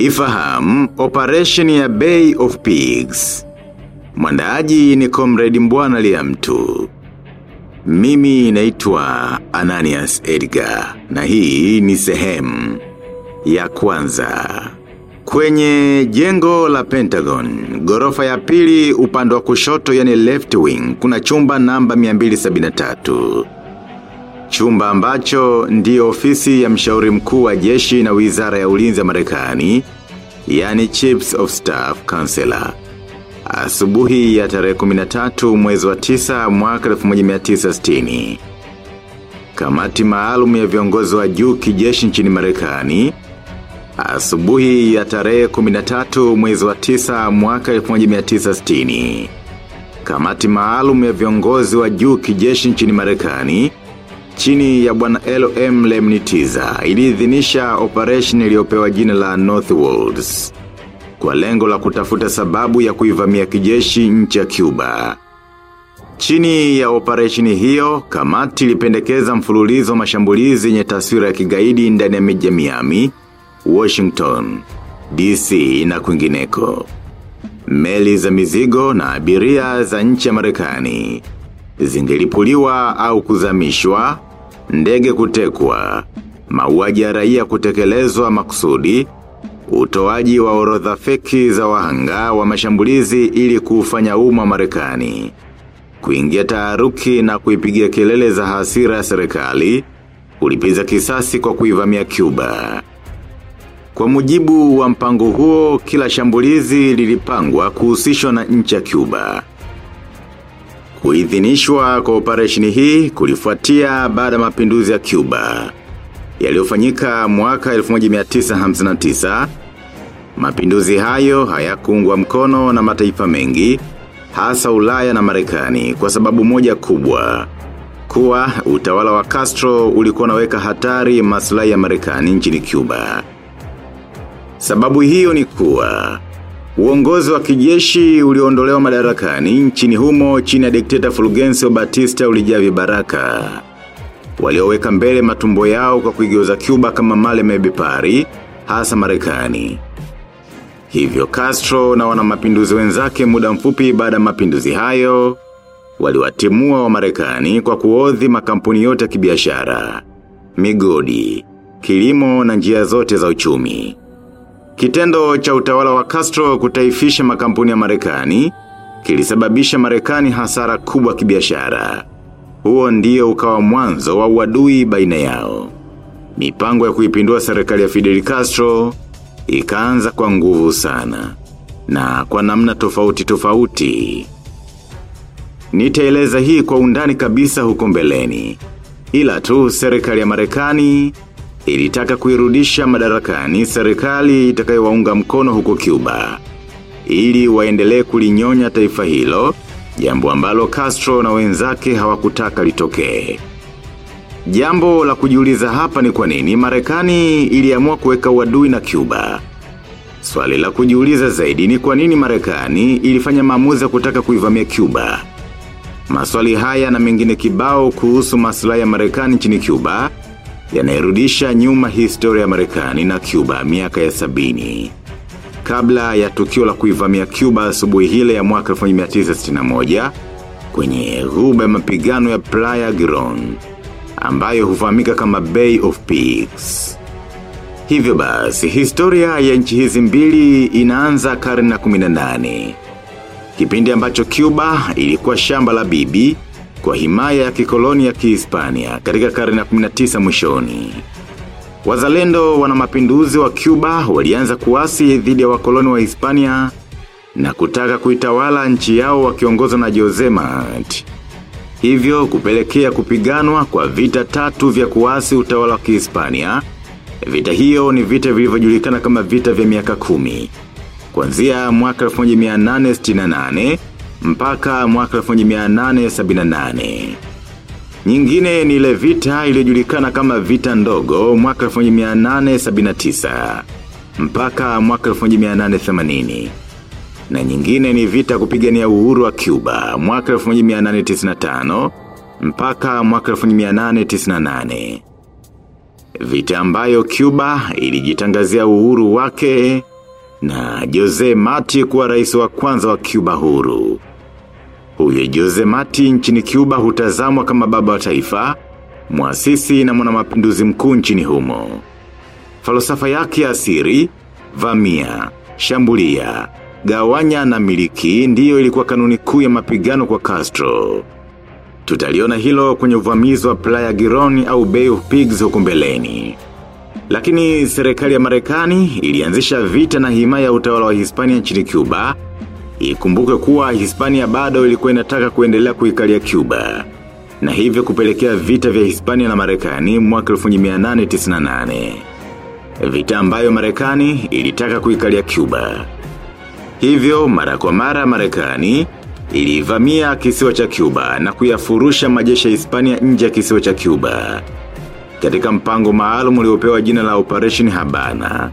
Ifahamu Operation ya Bay of Pigs. Mwandaaji ni Comrade Mbwana Liamtu. Mimi naitwa Ananias Edgar na hii ni sehemu ya kwanza. Kwenye jengo la Pentagon, gorofa ya pili upande wa kushoto yani left wing, kuna chumba namba 273. Chumba ambacho ndio ofisi ya mshauri mkuu wa jeshi na wizara ya ulinzi ya marekani, yani Chiefs of Staff Counselor. Asubuhi ya tarehe 13 mwezi wa 9 mwaka 1960. Kamati maalum ya viongozi wa juu kijeshi nchini marekani, Asubuhi ya tarehe 13 mwezi wa 9 mwaka 1960. Kamati maalum ya viongozi wa juu kijeshi nchini marekani chini ya bwana LM Lemnitiza, iliidhinisha operation iliyopewa jina la North Worlds. Kwa lengo la kutafuta sababu ya kuivamia kijeshi nchi ya Cuba. Chini ya operation hiyo, kamati ilipendekeza mfululizo mashambulizi yenye taswira ya kigaidi ndani ya miji Miami, Washington, DC na kwingineko. Meli za mizigo na abiria za nchi ya marekani. Zingelipuliwa au kuzamishwa, ndege kutekwa, mauaji ya raia kutekelezwa makusudi, utoaji wa orodha feki za wahanga wa mashambulizi ili kufanya umma marekani. Kuingia taharuki na kuipigia kelele za hasira ya serikali, kulipiza kisasi kwa kuivamia Cuba. Kwa mujibu wa mpango huo, kila shambulizi lilipangwa kuhusishwa na nchi ya Cuba. Kuidhinishwa kwa operesheni hii kulifuatia baada ya mapinduzi ya Cuba. Yaliyofanyika mwaka 1959, mapinduzi hayo hayakuungwa mkono na mataifa mengi, hasa ulaya na marekani kwa sababu moja kubwa. Kuwa utawala wa Castro ulikuwa naweka hatari maslahi ya marekani nchini Cuba. Sababu hiyo ni kuwa, uongozi wa kijeshi uliondolewa madarakani nchini humo chini ya dikteta Fulgencio Batista ulijavi baraka Walioweka mbele matumbo yao kwa kuigeuza Cuba kama male mebipari, hasa marekani. Hivyo Castro na wana mapinduzi wenzake muda mfupi baada ya mapinduzi hayo, waliwatimua wa marekani kwa kuodhi makampuni yote ya kibiashara, migodi, kilimo na njia zote za uchumi. Kitendo cha utawala wa Castro kutaifisha makampuni ya marekani, kilisababisha marekani hasara kubwa kibiashara. Huo ndio ukawa mwanzo wa uadui baina yao. Mipango ya kuipindua serikali ya Fidel Castro, ikaanza kwa nguvu sana. Na kwa namna tofauti tofauti. Nitaeleza hii kwa undani kabisa huko mbeleni. Ila tu serikali ya marekani ilitaka kuirudisha madarakani serikali itakayowaunga mkono huko Cuba. Ili waendelee kulinyonya taifa hilo, jambo ambalo Castro na wenzake hawakutaka litokee. Jambo la kujiuliza hapa ni kwa nini Marekani iliamua kuweka uadui na Cuba. Swali la kujiuliza zaidi ni kwa nini Marekani ilifanya maamuzi ya kutaka kuivamia Cuba. Maswali haya na mengine kibao kuhusu maslahi ya Marekani nchini Cuba yanayerudisha nyuma historia ya Marekani na Cuba miaka ya sabini. Kabla ya tukio la kuivamia Cuba asubuhi hile ya mwaka 1961 kwenye ghuba ya mapigano ya Playa Giron ambayo hufahamika kama Bay of Pigs. Hivyo basi, historia ya nchi hizi mbili inaanza karne na 18. Kipindi ambacho Cuba ilikuwa shamba la bibi kwa himaya ya kikoloni ya kihispania katika karne ya 19 mwishoni. Wazalendo wana mapinduzi wa Cuba walianza kuasi dhidi ya wakoloni wa Hispania na kutaka kuitawala nchi yao wakiongozwa na Jose Mart. Hivyo kupelekea kupiganwa kwa vita tatu vya kuasi utawala wa Kihispania. Vita hiyo ni vita vilivyojulikana kama vita vya miaka kumi. Kuanzia mwaka 1868 mpaka mwaka 1878. Nyingine ni ile vita iliyojulikana kama vita ndogo mwaka 1879 mpaka mwaka 1880. Na nyingine ni vita kupigania uhuru wa Cuba mwaka 1895 mpaka mwaka 1898. Vita ambayo Cuba ilijitangazia uhuru wake na Jose Mati kuwa rais wa kwanza wa Cuba huru. Huyo Jose Mati nchini Cuba hutazamwa kama baba wa taifa, muasisi na mwanamapinduzi mkuu nchini humo. Falsafa yake ya asiri, vamia, shambulia, gawanya na miliki ndiyo ilikuwa kanuni kuu ya mapigano kwa Castro. Tutaliona hilo kwenye uvamizi wa Playa Gironi au Bay of Pigs huko mbeleni. Lakini serikali ya Marekani ilianzisha vita na himaya ya utawala wa Hispania nchini Cuba. Ikumbuke kuwa Hispania bado ilikuwa inataka kuendelea kuikalia Cuba. Na hivyo kupelekea vita vya Hispania na Marekani mwaka 1898. Vita ambayo Marekani ilitaka kuikalia Cuba. Hivyo mara kwa mara Marekani ilivamia kisiwa cha Cuba na kuyafurusha majeshi ya Hispania nje ya kisiwa cha Cuba. Katika mpango maalum uliopewa jina la Operation Habana.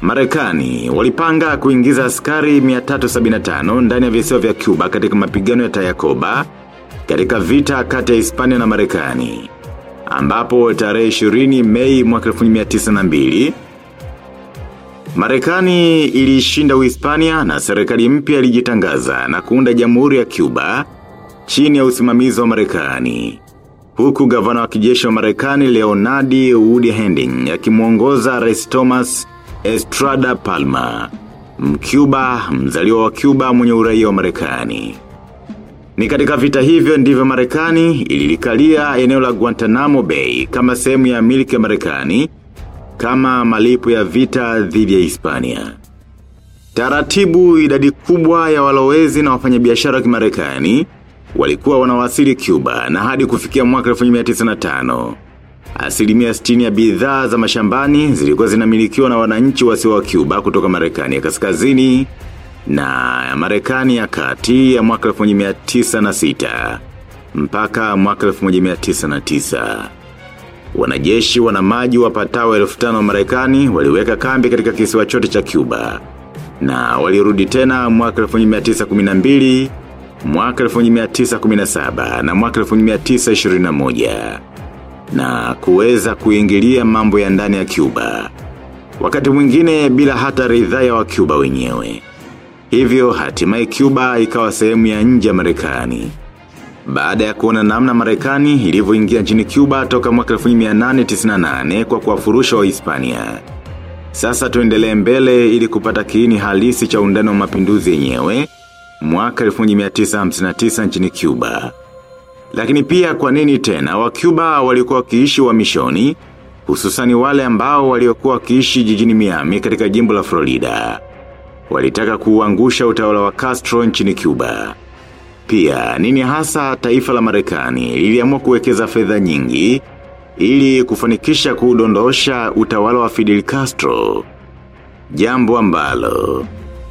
Marekani walipanga kuingiza askari 375 ndani ya visiwa vya Cuba katika mapigano ya Tayakoba katika vita kati ya Hispania na Marekani. Ambapo tarehe 20 Mei mwaka 1902 Marekani ilishinda Uhispania na serikali mpya ilijitangaza na kuunda Jamhuri ya Cuba chini ya usimamizi wa Marekani. Huku gavana wa kijeshi wa Marekani Leonardi Woody Hending akimwongoza Rais Thomas Estrada Palma, Mcuba, mzaliwa wa Cuba mwenye uraia wa Marekani. Ni katika vita hivyo ndivyo Marekani ililikalia eneo la Guantanamo Bay kama sehemu ya miliki ya Marekani kama malipo ya vita dhidi ya Hispania. Taratibu idadi kubwa ya walowezi na wafanyabiashara wa kimarekani walikuwa wanawasili Cuba na hadi kufikia mwaka 1905. Asilimia 60 ya bidhaa za mashambani zilikuwa zinamilikiwa na wananchi wasio wa Cuba kutoka Marekani ya kaskazini na Marekani ya kati ya mwaka 1906 mpaka mwaka 1909. Wanajeshi wanamaji wapatao elfu tano wa Marekani waliweka kambi katika kisiwa chote cha Cuba na walirudi tena mwaka 1912, mwaka 1917 na mwaka 1921 na kuweza kuingilia mambo ya ndani ya Cuba. Wakati mwingine bila hata ridhaa ya wa Cuba wenyewe. Hivyo hatimaye Cuba ikawa sehemu ya nje ya Marekani. Baada ya kuona namna Marekani ilivyoingia nchini Cuba toka mwaka 1898 kwa kuwafurusha wa Hispania. Sasa tuendelee mbele ili kupata kiini halisi cha undani wa mapinduzi yenyewe mwaka 1959 nchini Cuba. Lakini pia kwa nini tena wa Cuba walikuwa wakiishi wa mishoni, hususani wale ambao waliokuwa wakiishi jijini Miami katika jimbo la Florida. Walitaka kuuangusha utawala wa Castro nchini Cuba. Pia, nini hasa taifa la marekani liliamua kuwekeza fedha nyingi ili kufanikisha kuudondosha utawala wa Fidel Castro. Jambo ambalo,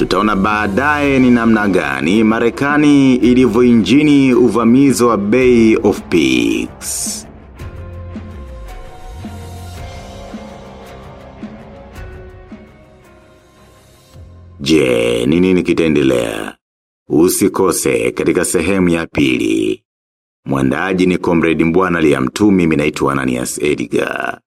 tutaona baadaye ni namna gani marekani ilivyoinjini uvamizi wa Bay of Pigs. Je, ni nini kitaendelea? Usikose katika sehemu ya pili. Mwandaji ni Comrade Mbwana Liamtumi mimi naitwa Ananias Edgar.